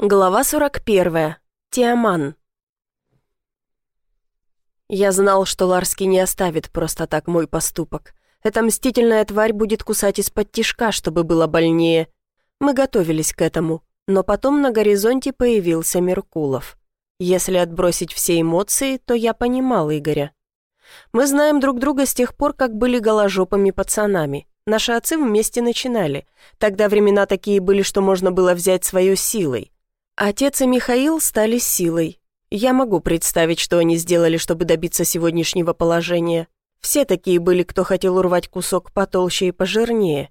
Глава 41. Тиаман. Я знал, что Ларский не оставит просто так мой поступок. Эта мстительная тварь будет кусать из-под тишка, чтобы было больнее. Мы готовились к этому, но потом на горизонте появился Меркулов. Если отбросить все эмоции, то я понимал Игоря. Мы знаем друг друга с тех пор, как были голожопыми пацанами. Наши отцы вместе начинали. Тогда времена такие были, что можно было взять свою силой. Отец и Михаил стали силой. Я могу представить, что они сделали, чтобы добиться сегодняшнего положения. Все такие были, кто хотел урвать кусок потолще и пожирнее.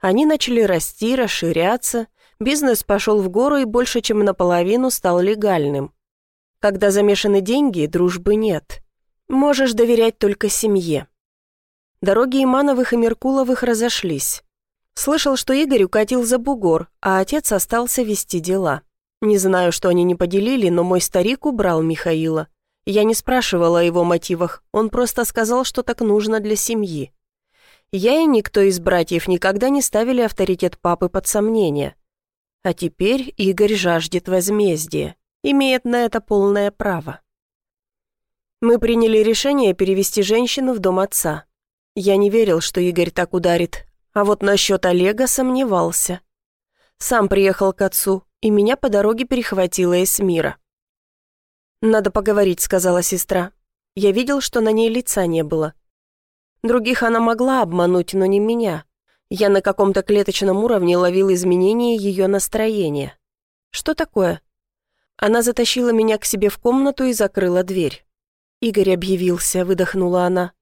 Они начали расти, расширяться, бизнес пошел в гору и больше чем наполовину стал легальным. Когда замешаны деньги, дружбы нет. Можешь доверять только семье. Дороги Имановых и Меркуловых разошлись. Слышал, что Игорь укатил за бугор, а отец остался вести дела. Не знаю, что они не поделили, но мой старик убрал Михаила. Я не спрашивала о его мотивах, он просто сказал, что так нужно для семьи. Я и никто из братьев никогда не ставили авторитет папы под сомнение. А теперь Игорь жаждет возмездия имеет на это полное право. Мы приняли решение перевести женщину в дом отца. Я не верил, что Игорь так ударит, а вот насчет Олега сомневался. Сам приехал к отцу, и меня по дороге перехватила Эсмира. «Надо поговорить», — сказала сестра. Я видел, что на ней лица не было. Других она могла обмануть, но не меня. Я на каком-то клеточном уровне ловил изменения ее настроения. «Что такое?» Она затащила меня к себе в комнату и закрыла дверь. Игорь объявился, выдохнула она.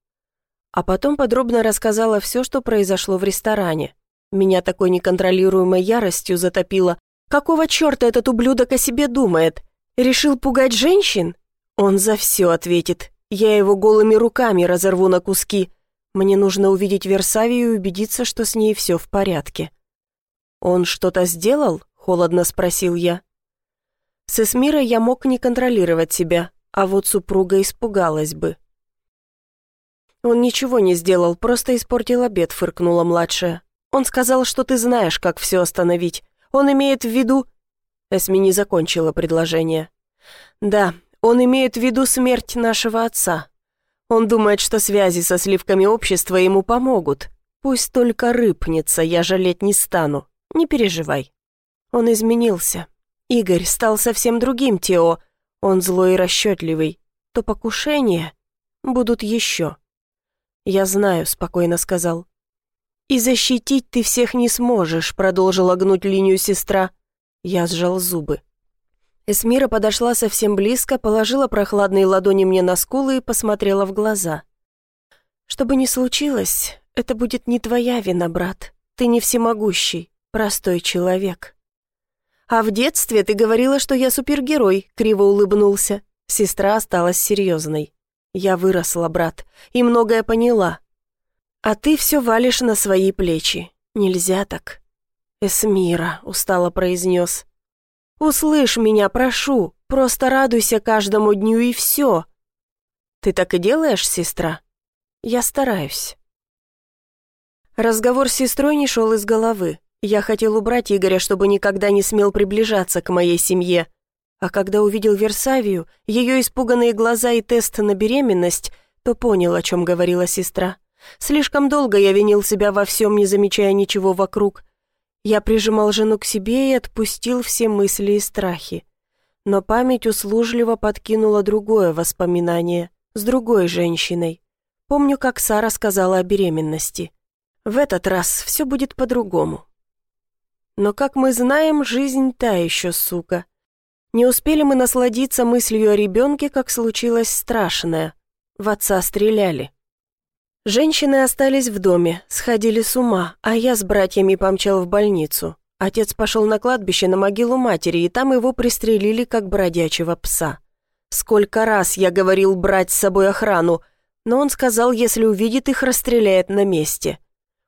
А потом подробно рассказала все, что произошло в ресторане. Меня такой неконтролируемой яростью затопило. Какого черта этот ублюдок о себе думает? Решил пугать женщин? Он за все ответит. Я его голыми руками разорву на куски. Мне нужно увидеть Версавию и убедиться, что с ней все в порядке. «Он что-то сделал?» — холодно спросил я. С Эсмирой я мог не контролировать себя, а вот супруга испугалась бы. «Он ничего не сделал, просто испортил обед», — фыркнула младшая. «Он сказал, что ты знаешь, как все остановить. Он имеет в виду...» Эсми не закончила предложение. «Да, он имеет в виду смерть нашего отца. Он думает, что связи со сливками общества ему помогут. Пусть только рыпнется, я жалеть не стану. Не переживай. Он изменился. Игорь стал совсем другим Тео. Он злой и расчетливый. То покушения будут еще. «Я знаю», — спокойно сказал. «И защитить ты всех не сможешь», — продолжила гнуть линию сестра. Я сжал зубы. Эсмира подошла совсем близко, положила прохладные ладони мне на скулы и посмотрела в глаза. «Что бы ни случилось, это будет не твоя вина, брат. Ты не всемогущий, простой человек». «А в детстве ты говорила, что я супергерой», — криво улыбнулся. Сестра осталась серьезной. «Я выросла, брат, и многое поняла. А ты все валишь на свои плечи. Нельзя так». «Эсмира», — устало произнес. «Услышь меня, прошу, просто радуйся каждому дню и все». «Ты так и делаешь, сестра?» «Я стараюсь». Разговор с сестрой не шел из головы. Я хотел убрать Игоря, чтобы никогда не смел приближаться к моей семье. А когда увидел Версавию, ее испуганные глаза и тест на беременность, то понял, о чем говорила сестра. Слишком долго я винил себя во всем, не замечая ничего вокруг. Я прижимал жену к себе и отпустил все мысли и страхи. Но память услужливо подкинула другое воспоминание с другой женщиной. Помню, как Сара сказала о беременности. В этот раз все будет по-другому. Но, как мы знаем, жизнь та еще сука. Не успели мы насладиться мыслью о ребенке, как случилось страшное. В отца стреляли. Женщины остались в доме, сходили с ума, а я с братьями помчал в больницу. Отец пошел на кладбище на могилу матери, и там его пристрелили, как бродячего пса. Сколько раз я говорил брать с собой охрану, но он сказал, если увидит их, расстреляет на месте.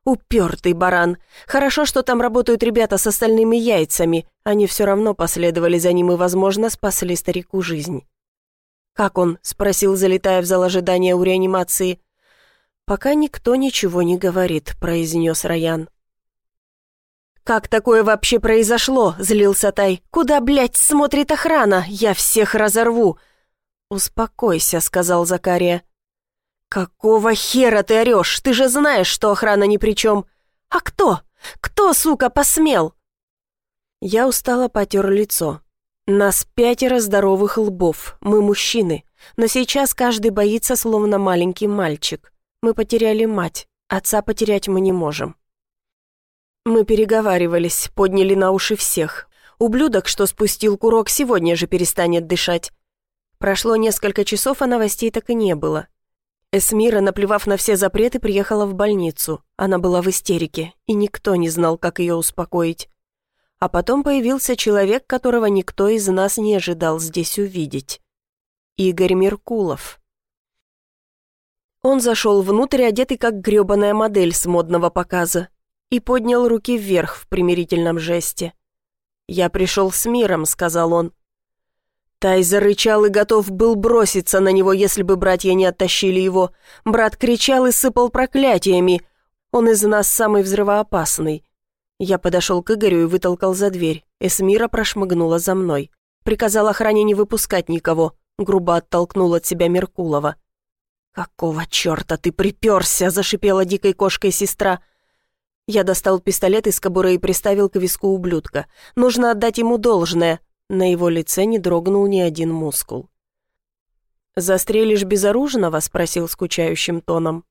Упертый баран. Хорошо, что там работают ребята с остальными яйцами. Они все равно последовали за ним и, возможно, спасли старику жизнь. «Как он?» — спросил, залетая в зал ожидания у реанимации. «Пока никто ничего не говорит», — произнес Раян. «Как такое вообще произошло?» — злился Тай. «Куда, блядь, смотрит охрана? Я всех разорву!» «Успокойся», — сказал Закария. «Какого хера ты орешь? Ты же знаешь, что охрана ни при чем. А кто? Кто, сука, посмел?» Я устало потер лицо. Нас пятеро здоровых лбов, мы мужчины, но сейчас каждый боится, словно маленький мальчик. Мы потеряли мать, отца потерять мы не можем. Мы переговаривались, подняли на уши всех. Ублюдок, что спустил курок, сегодня же перестанет дышать. Прошло несколько часов, а новостей так и не было. Эсмира, наплевав на все запреты, приехала в больницу. Она была в истерике, и никто не знал, как ее успокоить. А потом появился человек, которого никто из нас не ожидал здесь увидеть. Игорь Меркулов. Он зашел внутрь, одетый как грёбаная модель с модного показа, и поднял руки вверх в примирительном жесте. «Я пришел с миром», — сказал он. Тай зарычал и готов был броситься на него, если бы братья не оттащили его. Брат кричал и сыпал проклятиями. Он из нас самый взрывоопасный. Я подошел к Игорю и вытолкал за дверь. Эсмира прошмыгнула за мной. Приказал охране не выпускать никого. Грубо оттолкнул от себя Меркулова. «Какого черта ты приперся?» – зашипела дикой кошкой сестра. Я достал пистолет из кобуры и приставил к виску ублюдка. Нужно отдать ему должное. На его лице не дрогнул ни один мускул. «Застрелишь безоружного?» — спросил скучающим тоном.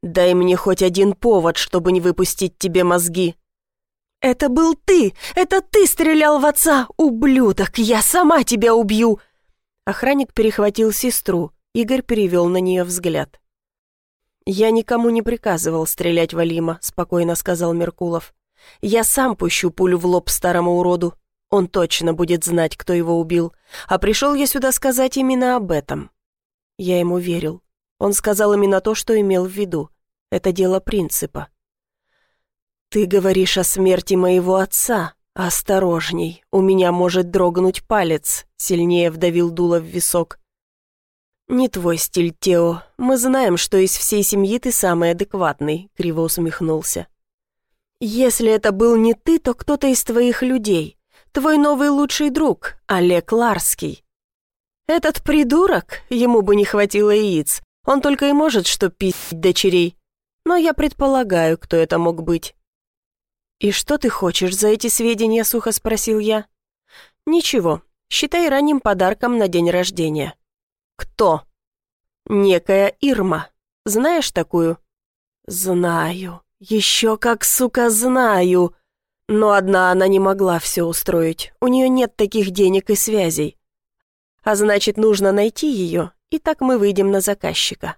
«Дай мне хоть один повод, чтобы не выпустить тебе мозги». «Это был ты! Это ты стрелял в отца, ублюдок! Я сама тебя убью!» Охранник перехватил сестру. Игорь перевел на нее взгляд. «Я никому не приказывал стрелять Валима», — спокойно сказал Меркулов. «Я сам пущу пулю в лоб старому уроду. Он точно будет знать, кто его убил. А пришел я сюда сказать именно об этом». Я ему верил. Он сказал именно то, что имел в виду. Это дело принципа. «Ты говоришь о смерти моего отца. Осторожней, у меня может дрогнуть палец», — сильнее вдавил дуло в висок. «Не твой стиль, Тео. Мы знаем, что из всей семьи ты самый адекватный», — криво усмехнулся. «Если это был не ты, то кто-то из твоих людей. Твой новый лучший друг, Олег Ларский». «Этот придурок? Ему бы не хватило яиц. Он только и может что пить дочерей. Но я предполагаю, кто это мог быть». «И что ты хочешь за эти сведения?» — сухо спросил я. «Ничего. Считай ранним подарком на день рождения». «Кто?» «Некая Ирма. Знаешь такую?» «Знаю. Еще как, сука, знаю. Но одна она не могла все устроить. У нее нет таких денег и связей. А значит, нужно найти ее, и так мы выйдем на заказчика».